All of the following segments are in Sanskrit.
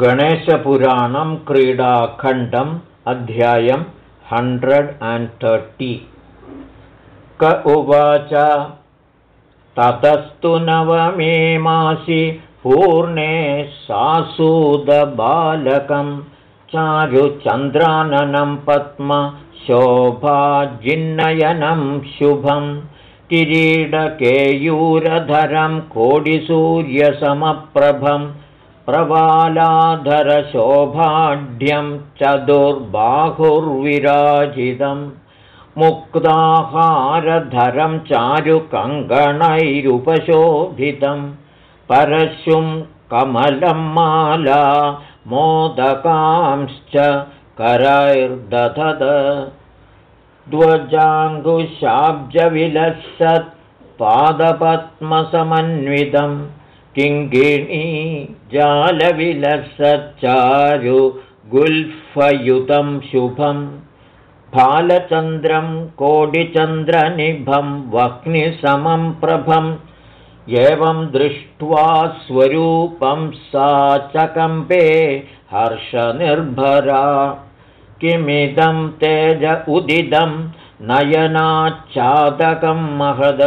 गणेशपुराणं क्रीडाखण्डम् अध्यायं हण्ड्रेड् अण्ड् तर्टि क उवाच ततस्तु नवमे मासि पूर्णे सासूदबालकं चारुचन्द्राननं पद्मशोभाजिन्नयनं शुभं। किरीडकेयूरधरं कोडिसूर्यसमप्रभं प्रवालाधरशोभाढ्यं चतुर्बाहुर्विराजितं मुक्ताहारधरं चारुकङ्गणैरुपशोभितं परशुं कमलं माला मोदकांश्च करैर्दधद। ध्वजाङ्गुशाब्जविलसत्पादपद्मसमन्वितं किङ्गिणी जालविलसच्चारु गुल्फयुतं शुभं फालचन्द्रं कोटिचन्द्रनिभं वह्निसमं प्रभम् एवं दृष्ट्वा स्वरूपं सा चकम्पे हर्षनिर्भरा। किमिदं तेज उदितं नयनाच्छादकं महद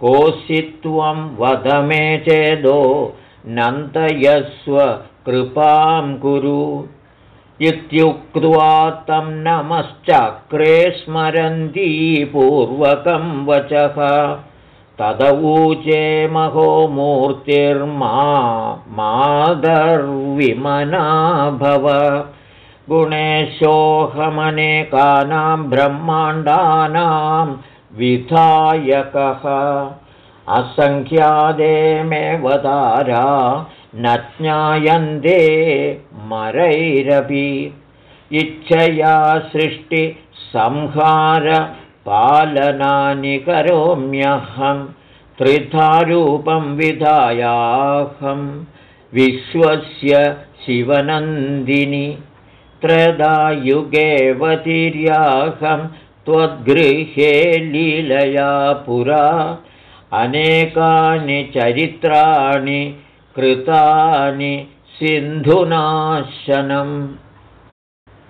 कोऽसि त्वं वद मे चेदो नन्दयस्व कृपां कुरु। इत्युक्त्वा तं नमश्चक्रे स्मरन्ती पूर्वकं वचः। तदवूचे महो मूर्तिर्मा मादर्विमना भव। गुणेशोऽहमनेकानां ब्रह्माण्डानां विधायकः। असङ्ख्यादे मे न ज्ञायन्ते मरैरपि। इच्छया सृष्टिसंहारपालनानि करोम्यहं त्रिधारूपं विधायाहं विश्वस्य शिवनन्दिनि त्रदायुगेवतिर्याहं त्वद्गृहे लीलया पुरा अनेकानि चरित्राणि कृतानि सिन्धुनाशनम्।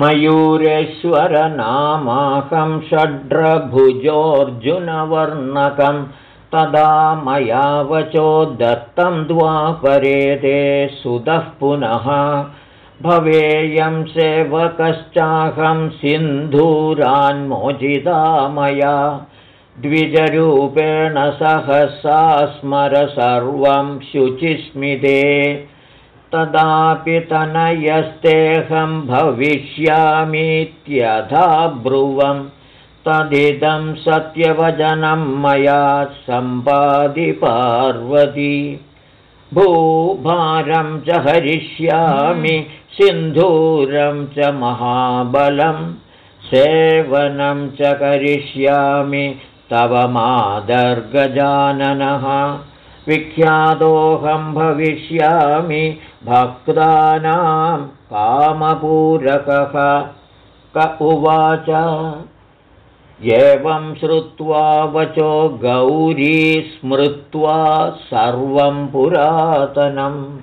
मयूरेश्वरनामाकं षड्रभुजोऽर्जुनवर्णकं तदा मया वचो दत्तं द्वापरे ते सुतः पुनः भवेयं सेवकश्चाहं सिन्धूरान्मोचिता मया द्विजरूपेण सहसा स्मर सर्वं शुचिस्मिते। तदापि तनयस्तेऽहं भविष्यामीत्यथा ब्रुवं। तदिदं सत्यवचनं मया सम्पादिपार्वती भूभारं च हरिष्यामि सिन्धूरं च महाबलं सेवनं च करिष्यामि तव मादर्गजाननः। विख्यातोऽहं भविष्यामि भक्तानां कामपूरकः। क उवाच एवं श्रुत्वा वचो गौरी स्मृत्वा सर्वं पुरातनम्।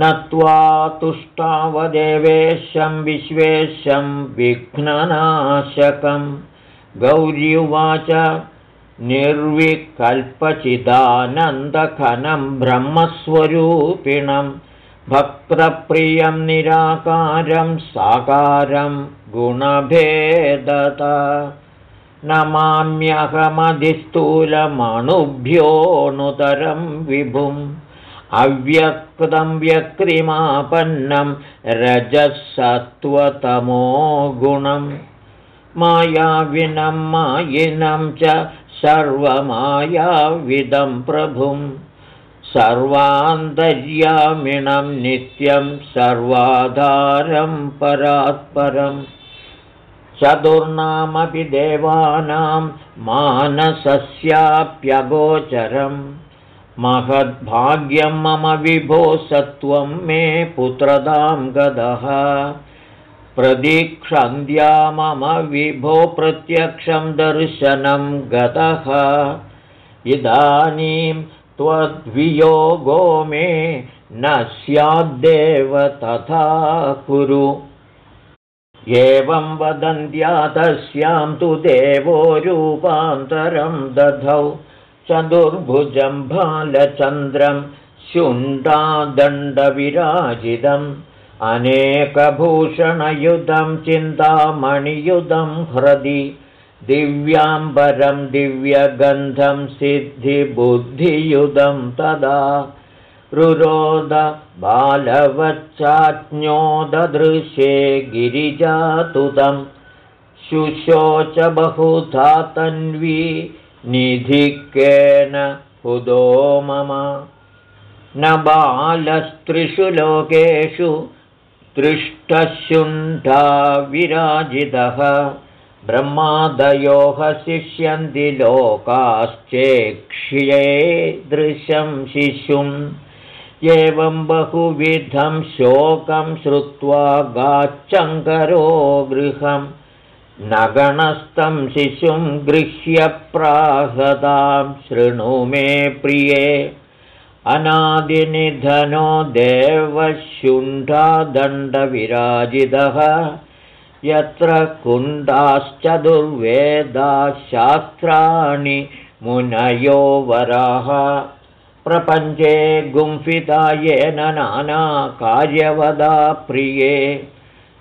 नत्वा तुष्टावदेवेशं विश्वेशं विघ्ननाशकं गौर्युवाच निर्विकल्पचिदानन्दखनं ब्रह्मस्वरूपिणं भक्तप्रियं निराकारं साकारं गुणभेदत नमाम्यहमधिस्थूलमणुभ्योऽनुतरं विभुम्। अव्यक्तं व्यक्रिमापन्नं रजसत्त्वतमो गुणं मायाविनं मायिनं च सर्वमायाविदं प्रभुं सर्वान्तर्यामिणं नित्यं सर्वाधारं परात्परम् चतुर्णामपि देवानां मानसस्याप्यगोचरम्। महद्भाग्यं मम विभो सत्वं मे पुत्रदां गदः। प्रदीक्षन्त्या मम विभो प्रत्यक्षं दर्शनं गतः इदानीं त्वद्वियोगो मे न स्याद्देव तथा कुरु एवं वदन्त्या तस्यां तु देवो रूपान्तरं दधौ चतुर्भुजं बालचन्द्रं शुण्डादण्डविराजितम् अनेकभूषणयुधं चिन्तामणियुधं ह्रदि दिव्याम्बरं दिव्यगन्धं सिद्धिबुद्धियुधं तदा रुरोद बालवच्चाज्ञोददृशे गिरिजातुतं शुशोच बहुधा तन्वी निधिकेन हुदो मम। न बालस्त्रिषु लोकेषु दृष्टशुण्ठा विराजितः ब्रह्मादयोः शिष्यन्ति लोकाश्चेक्ष्ये दृशं शिशुम् एवं बहुविधं शोकं श्रुत्वा गाच्छङ्करो गृहं। नगणस्थं शिशुं गृह्य प्राहदां शृणु मे प्रिये। अनादिनिधनो देवशुण्ठादण्डविराजितः। यत्र कुण्डाश्चतुर्वेदाशास्त्राणि मुनयो वराः प्रपञ्चे गुम्फिता येन नानाकार्यवदा प्रिये।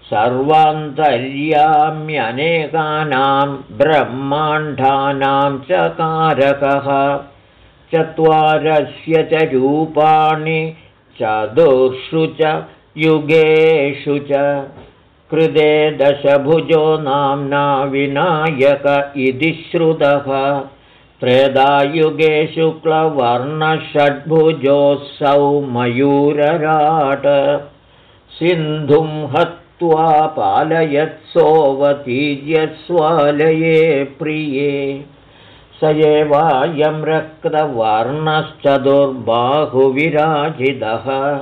सर्वान्तर्याम्यनेकानां ब्रह्माण्डानां च कारकः। चत्वारस्य च रूपाणि चतुर्षु च युगेषु च। कृते दशभुजो नाम्ना विनायक इति श्रुतः त्रेधायुगे शुक्लवर्णषड्भुजोऽसौ मयूरराट। सिन्धुं हत्वा पालयत्सोऽवतीर्यस्वालये प्रिये। स एवायं रक्तवर्णश्चतुर्बाहुविराजितः।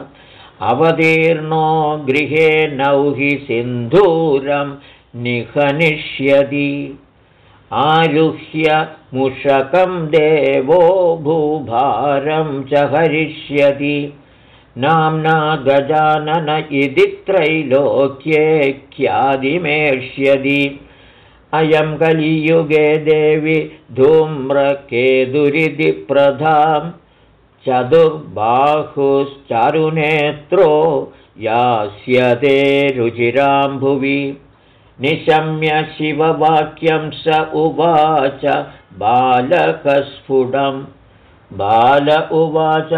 अवतीर्णो गृहे नौहि सिन्धूरं निहनिष्यति आरुह्य मुषकं देवो भूभारं च हरिष्यति। नाम्ना गजानन इति त्रैलोक्ये ख्यादिमेष्यति अयं कलियुगे देवि धूम्रकेदुरिति प्रधां। चतुर्बाहुश्चारुनेत्रो यास्यते रुचिराम्भुवि निशम्य शिववाक्यं स उवाच बालकस्फुटं बाल उवाच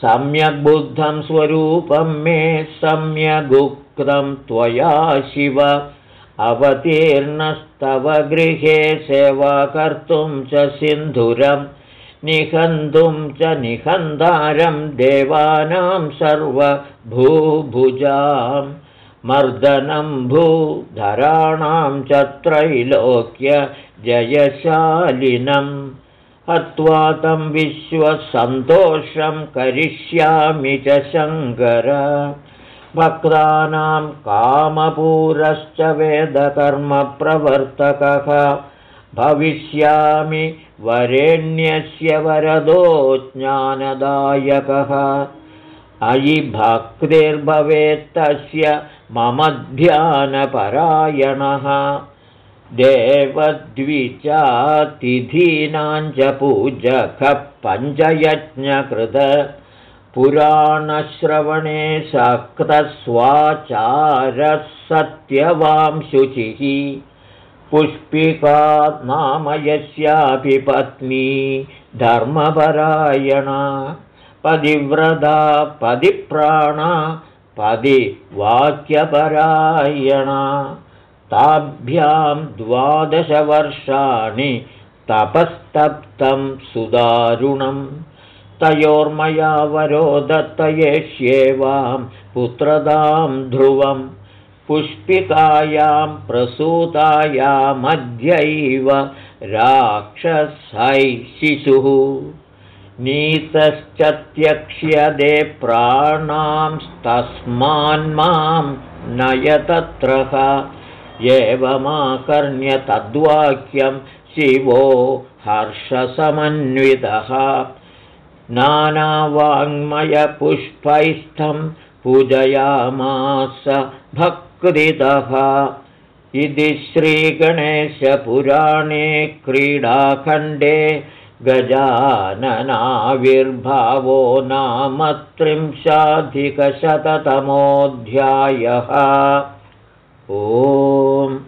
सम्यग्बुद्धं स्वरूपं मे सम्यगुक्तं त्वया शिव। अवतीर्णस्तव गृहे सेवा कर्तुं च सिन्धुरं निहन्तुं च निहन्तारं देवानां सर्वभूभुजां मर्दनं भूधराणां च त्रैलोक्य जयशालिनं हत्वा तं विश्वसन्तोषं करिष्यामि च शङ्कर। भक्तानां कामपूरश्च वेदकर्मप्रवर्तकः। भविष्यामि वरेण्यस्य वरदो ज्ञानदायकः अयि भक्तिर्भवेत्तस्य मम ध्यानपरायणः। देवद्विचातिथीनां च पूजकः पञ्चयज्ञकृत पुराणश्रवणे सकृतस्वाचारः सत्यवां शुचिः पुष्पिका नाम यस्यापि पत्नी धर्मपरायणा पदिव्रता पदिप्राणा पदिवाक्यपरायणा। ताभ्यां द्वादशवर्षाणि तपस्तप्तं सुदारुणम्। तयोर्मया वरो दत्तयेष्येवां पुत्रदां ध्रुवं पुष्पिकायां प्रसूतायामध्यैव राक्षसै शिशुः नीतश्च त्यक्ष्यदे प्राणांस्तस्मान्मां नयतत्रः एवमाकर्ण्य तद्वाक्यं शिवो हर्षसमन्वितः। नानावाङ्मयपुष्पैस्थं पूजयामास भक्तितः। इति श्रीगणेशपुराणे क्रीडाखण्डे गजाननाविर्भावो नाम त्रिंशाधिकशततमोऽध्यायः। ओम्